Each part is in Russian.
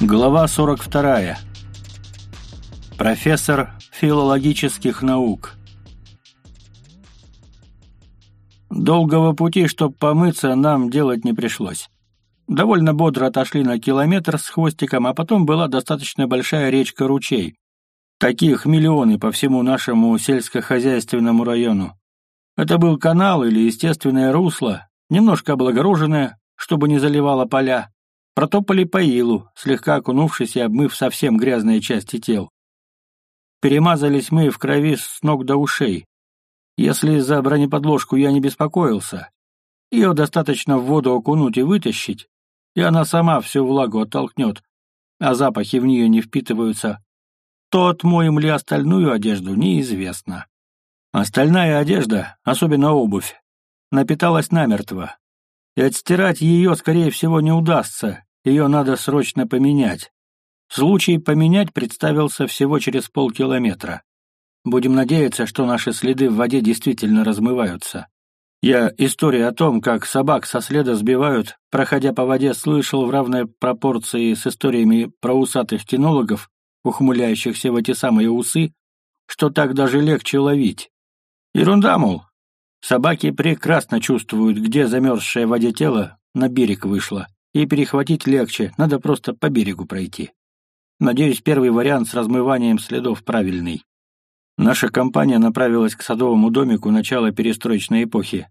Глава 42. Профессор филологических наук. Долгого пути, чтобы помыться, нам делать не пришлось. Довольно бодро отошли на километр с хвостиком, а потом была достаточно большая речка-ручей. Таких миллионы по всему нашему сельскохозяйственному району. Это был канал или естественное русло, немножко облагороженное, чтобы не заливало поля. Протопали по илу, слегка окунувшись и обмыв совсем грязные части тел. Перемазались мы в крови с ног до ушей. Если за бронеподложку я не беспокоился, ее достаточно в воду окунуть и вытащить, и она сама всю влагу оттолкнет, а запахи в нее не впитываются, то отмоем ли остальную одежду, неизвестно. Остальная одежда, особенно обувь, напиталась намертво, и отстирать ее, скорее всего, не удастся, ее надо срочно поменять. Случай поменять представился всего через полкилометра. Будем надеяться, что наши следы в воде действительно размываются. Я историю о том, как собак со следа сбивают, проходя по воде, слышал в равной пропорции с историями про усатых кинологов, ухмыляющихся в эти самые усы, что так даже легче ловить. Ерунда, мол. Собаки прекрасно чувствуют, где замерзшее в воде тело на берег вышло и перехватить легче, надо просто по берегу пройти. Надеюсь, первый вариант с размыванием следов правильный. Наша компания направилась к садовому домику начала перестроечной эпохи.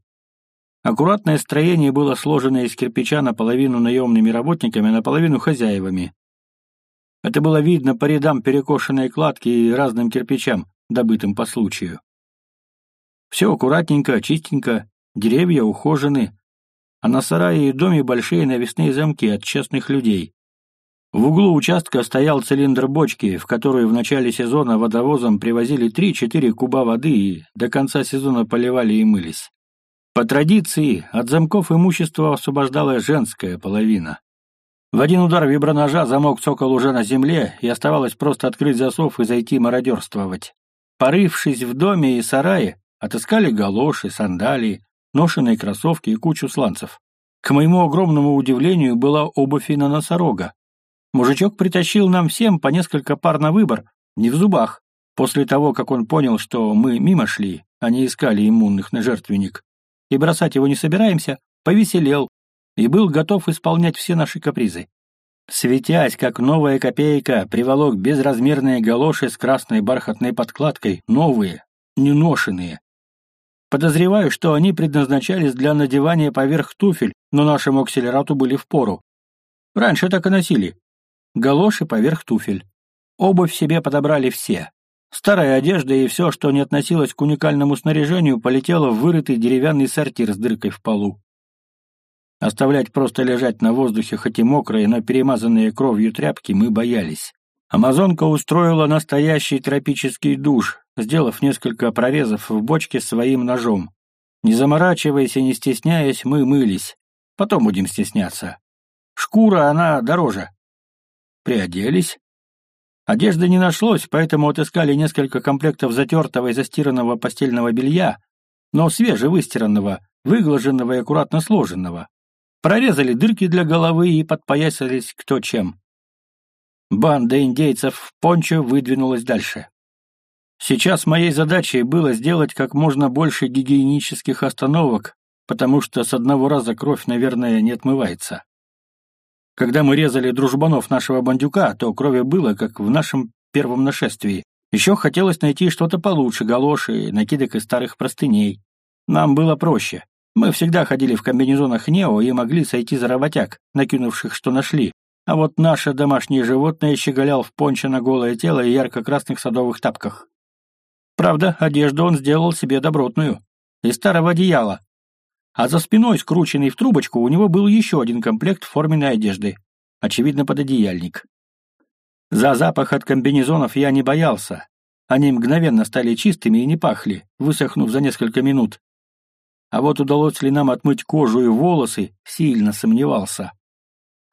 Аккуратное строение было сложено из кирпича наполовину наемными работниками, наполовину хозяевами. Это было видно по рядам перекошенной кладки и разным кирпичам, добытым по случаю. Все аккуратненько, чистенько, деревья ухожены, а на сарае и доме большие навесные замки от честных людей. В углу участка стоял цилиндр бочки, в которую в начале сезона водовозом привозили 3-4 куба воды и до конца сезона поливали и мылись. По традиции, от замков имущества освобождалась женская половина. В один удар виброножа замок цокол уже на земле, и оставалось просто открыть засов и зайти мародерствовать. Порывшись в доме и сарае, отыскали галоши, сандалии, ношеные кроссовки и кучу сланцев. К моему огромному удивлению была обувь и на носорога. Мужичок притащил нам всем по несколько пар на выбор, не в зубах. После того, как он понял, что мы мимо шли, а не искали иммунных на жертвенник, и бросать его не собираемся, повеселел и был готов исполнять все наши капризы. Светясь, как новая копейка, приволок безразмерные галоши с красной бархатной подкладкой, новые, неношенные, Подозреваю, что они предназначались для надевания поверх туфель, но нашему акселерату были впору. Раньше так и носили. Галоши поверх туфель. Обувь себе подобрали все. Старая одежда и все, что не относилось к уникальному снаряжению, полетело в вырытый деревянный сортир с дыркой в полу. Оставлять просто лежать на воздухе, хоть и мокрые, но перемазанные кровью тряпки, мы боялись. Амазонка устроила настоящий тропический душ, сделав несколько прорезов в бочке своим ножом. Не заморачиваясь и не стесняясь, мы мылись. Потом будем стесняться. Шкура, она дороже. Приоделись. Одежды не нашлось, поэтому отыскали несколько комплектов затертого и застиранного постельного белья, но свежевыстиранного, выглаженного и аккуратно сложенного. Прорезали дырки для головы и подпоясались кто чем. Банда индейцев в пончо выдвинулась дальше. Сейчас моей задачей было сделать как можно больше гигиенических остановок, потому что с одного раза кровь, наверное, не отмывается. Когда мы резали дружбанов нашего бандюка, то крови было, как в нашем первом нашествии. Еще хотелось найти что-то получше галоши, накидок из старых простыней. Нам было проще. Мы всегда ходили в комбинезонах Нео и могли сойти за работяг, накинувших, что нашли, а вот наше домашнее животное щеголял в пончо на голое тело и ярко-красных садовых тапках. Правда, одежду он сделал себе добротную, из старого одеяла. А за спиной, скрученный в трубочку, у него был еще один комплект форменной одежды, очевидно, пододеяльник. За запах от комбинезонов я не боялся. Они мгновенно стали чистыми и не пахли, высохнув за несколько минут. А вот удалось ли нам отмыть кожу и волосы, сильно сомневался.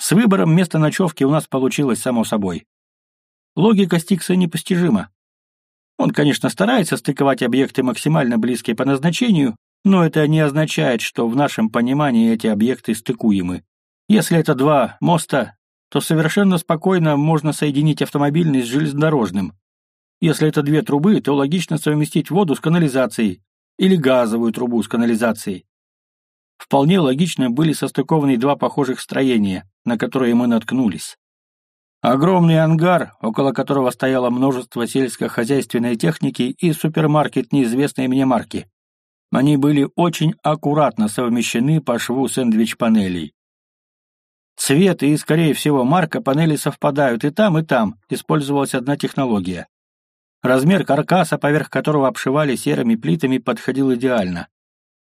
С выбором места ночевки у нас получилось само собой. Логика Стикса непостижима. Он, конечно, старается стыковать объекты максимально близкие по назначению, но это не означает, что в нашем понимании эти объекты стыкуемы. Если это два моста, то совершенно спокойно можно соединить автомобильный с железнодорожным. Если это две трубы, то логично совместить воду с канализацией или газовую трубу с канализацией. Вполне логично были состыкованы два похожих строения, на которые мы наткнулись. Огромный ангар, около которого стояло множество сельскохозяйственной техники и супермаркет неизвестной мне марки. Они были очень аккуратно совмещены по шву сэндвич-панелей. Цвет и, скорее всего, марка панели совпадают и там, и там, использовалась одна технология. Размер каркаса, поверх которого обшивали серыми плитами, подходил идеально.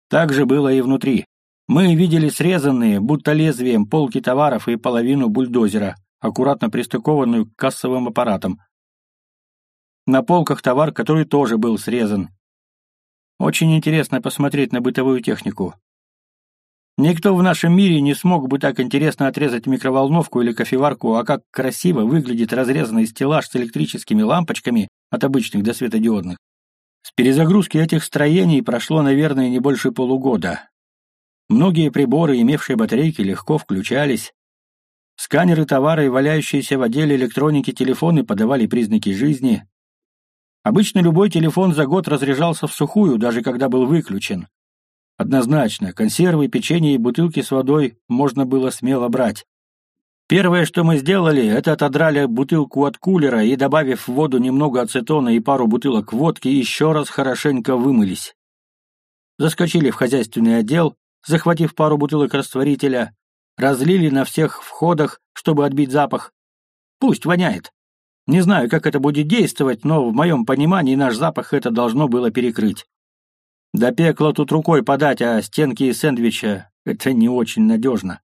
Так же было и внутри. Мы видели срезанные, будто лезвием, полки товаров и половину бульдозера, аккуратно пристыкованную к кассовым аппаратам. На полках товар, который тоже был срезан, очень интересно посмотреть на бытовую технику. Никто в нашем мире не смог бы так интересно отрезать микроволновку или кофеварку, а как красиво выглядит разрезанный стеллаж с электрическими лампочками от обычных до светодиодных. С перезагрузки этих строений прошло, наверное, не больше полугода. Многие приборы, имевшие батарейки, легко включались. Сканеры товара и валяющиеся в отделе электроники телефоны подавали признаки жизни. Обычно любой телефон за год разряжался в сухую, даже когда был выключен. Однозначно, консервы, печенье и бутылки с водой можно было смело брать. Первое, что мы сделали, это отодрали бутылку от кулера и, добавив в воду немного ацетона и пару бутылок водки, еще раз хорошенько вымылись. Заскочили в хозяйственный отдел, захватив пару бутылок растворителя, разлили на всех входах, чтобы отбить запах. Пусть воняет. Не знаю, как это будет действовать, но в моем понимании наш запах это должно было перекрыть. До пекла тут рукой подать, а стенки сэндвича — это не очень надежно.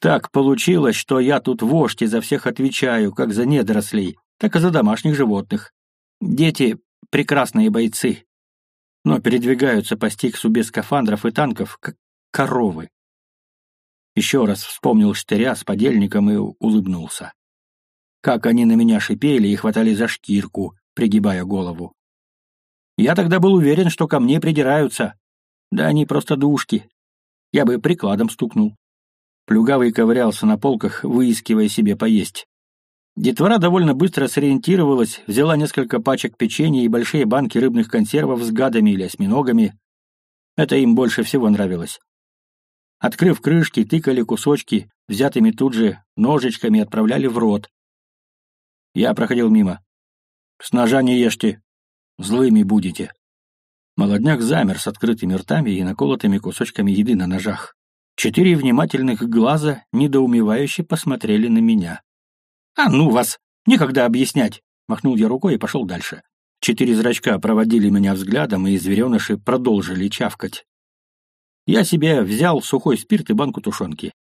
Так получилось, что я тут вождь и за всех отвечаю, как за недорослей, так и за домашних животных. Дети — прекрасные бойцы, но передвигаются по стиксу без скафандров и танков, как коровы. Еще раз вспомнил штыря с подельником и улыбнулся как они на меня шипели и хватали за шкирку, пригибая голову. Я тогда был уверен, что ко мне придираются. Да они просто душки. Я бы прикладом стукнул. Плюгавый ковырялся на полках, выискивая себе поесть. Детвора довольно быстро сориентировалась, взяла несколько пачек печенья и большие банки рыбных консервов с гадами или осьминогами. Это им больше всего нравилось. Открыв крышки, тыкали кусочки, взятыми тут же ножичками отправляли в рот, я проходил мимо. С ножа не ешьте. Злыми будете. Молодняк замер с открытыми ртами и наколотыми кусочками еды на ножах. Четыре внимательных глаза недоумевающе посмотрели на меня. «А ну вас! Никогда объяснять!» Махнул я рукой и пошел дальше. Четыре зрачка проводили меня взглядом, и звереныши продолжили чавкать. Я себе взял сухой спирт и банку тушенки.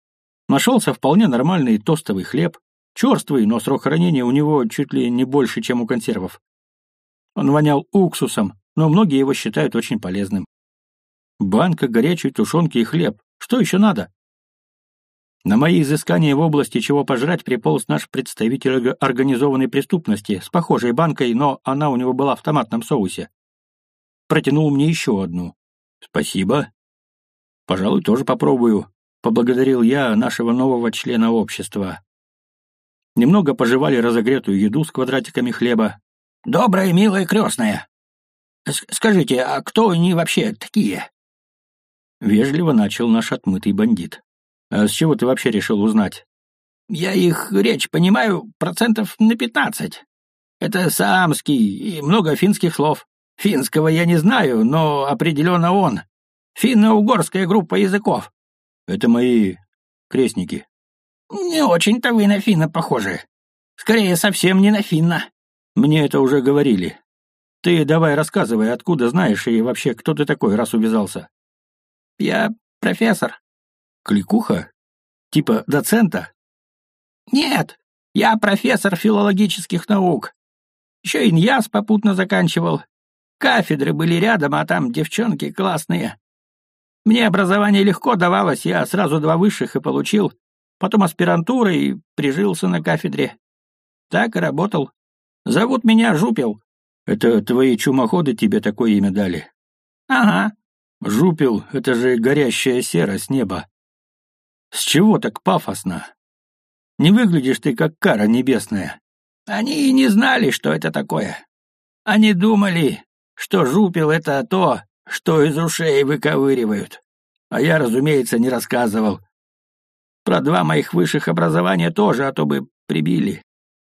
Нашелся вполне нормальный тостовый хлеб, Черствый, но срок хранения у него чуть ли не больше, чем у консервов. Он вонял уксусом, но многие его считают очень полезным. Банка горячей тушенки и хлеб. Что еще надо? На мои изыскания в области чего пожрать приполз наш представитель организованной преступности с похожей банкой, но она у него была в томатном соусе. Протянул мне еще одну. «Спасибо. Пожалуй, тоже попробую», — поблагодарил я нашего нового члена общества немного пожевали разогретую еду с квадратиками хлеба. «Добрая, милая крестная! Скажите, а кто они вообще такие?» Вежливо начал наш отмытый бандит. «А с чего ты вообще решил узнать?» «Я их речь понимаю процентов на пятнадцать. Это саамский и много финских слов. Финского я не знаю, но определенно он. Финно-угорская группа языков». «Это мои крестники», «Не очень-то вы на Финна похожи. Скорее, совсем не на Финна». «Мне это уже говорили. Ты давай рассказывай, откуда знаешь и вообще, кто ты такой, раз увязался?» «Я профессор». «Кликуха? Типа доцента?» «Нет, я профессор филологических наук. Еще иньяс попутно заканчивал. Кафедры были рядом, а там девчонки классные. Мне образование легко давалось, я сразу два высших и получил потом аспирантура и прижился на кафедре. Так и работал. Зовут меня Жупел. Это твои чумоходы тебе такое имя дали? Ага. Жупел — это же горящая сера с неба. С чего так пафосно? Не выглядишь ты как кара небесная. Они и не знали, что это такое. Они думали, что жупел — это то, что из ушей выковыривают. А я, разумеется, не рассказывал. Про два моих высших образования тоже, а то бы прибили.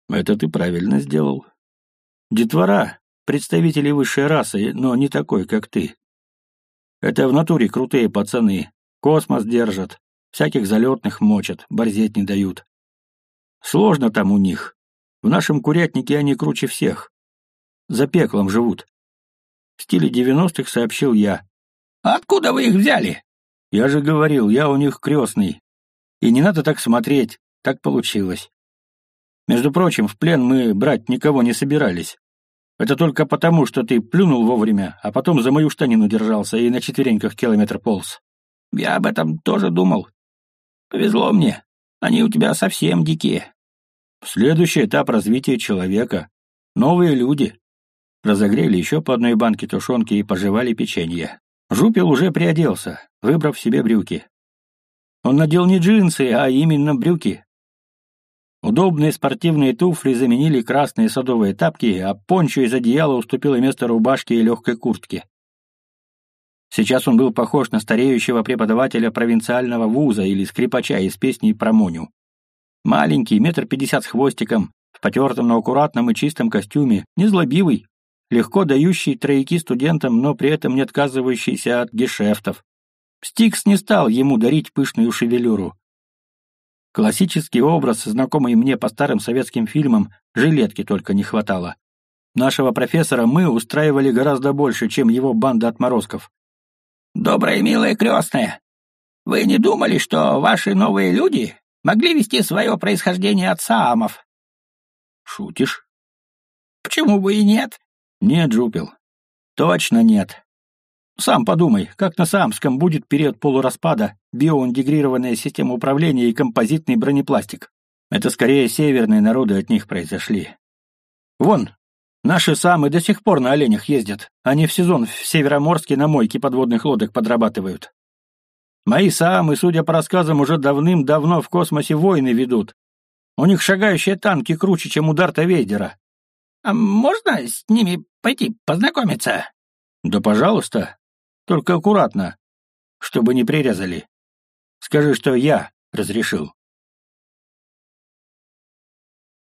Это ты правильно сделал. Детвора — представители высшей расы, но не такой, как ты. Это в натуре крутые пацаны. Космос держат, всяких залетных мочат, борзеть не дают. Сложно там у них. В нашем курятнике они круче всех. За пеклом живут. В стиле девяностых сообщил я. «Откуда вы их взяли?» «Я же говорил, я у них крестный. И не надо так смотреть, так получилось. Между прочим, в плен мы брать никого не собирались. Это только потому, что ты плюнул вовремя, а потом за мою штанину держался и на четвереньках километр полз. Я об этом тоже думал. Повезло мне. Они у тебя совсем дикие. Следующий этап развития человека. Новые люди. Разогрели еще по одной банке тушенки и пожевали печенье. Жупел уже приоделся, выбрав себе брюки. Он надел не джинсы, а именно брюки. Удобные спортивные туфли заменили красные садовые тапки, а пончо из одеяла уступило место рубашке и легкой куртке. Сейчас он был похож на стареющего преподавателя провинциального вуза или скрипача из песни про Моню. Маленький, метр пятьдесят с хвостиком, в потертом, но аккуратном и чистом костюме, незлобивый, легко дающий трояки студентам, но при этом не отказывающийся от гешефтов. Стикс не стал ему дарить пышную шевелюру. Классический образ, знакомый мне по старым советским фильмам, жилетки только не хватало. Нашего профессора мы устраивали гораздо больше, чем его банда отморозков. «Добрая милая крестная, вы не думали, что ваши новые люди могли вести свое происхождение от саамов?» «Шутишь?» «Почему бы и нет?» «Нет, Джупил. Точно нет. Сам подумай, как на Саамском будет период полураспада, биоинтегрированная система управления и композитный бронепластик. Это скорее северные народы от них произошли. Вон, наши самы до сих пор на оленях ездят. Они в сезон в Североморске на мойке подводных лодок подрабатывают. Мои самы, судя по рассказам, уже давным-давно в космосе войны ведут. У них шагающие танки круче, чем у Дарта Вейдера. А можно с ними пойти познакомиться? Да, пожалуйста. Только аккуратно, чтобы не прирезали. Скажи, что я разрешил.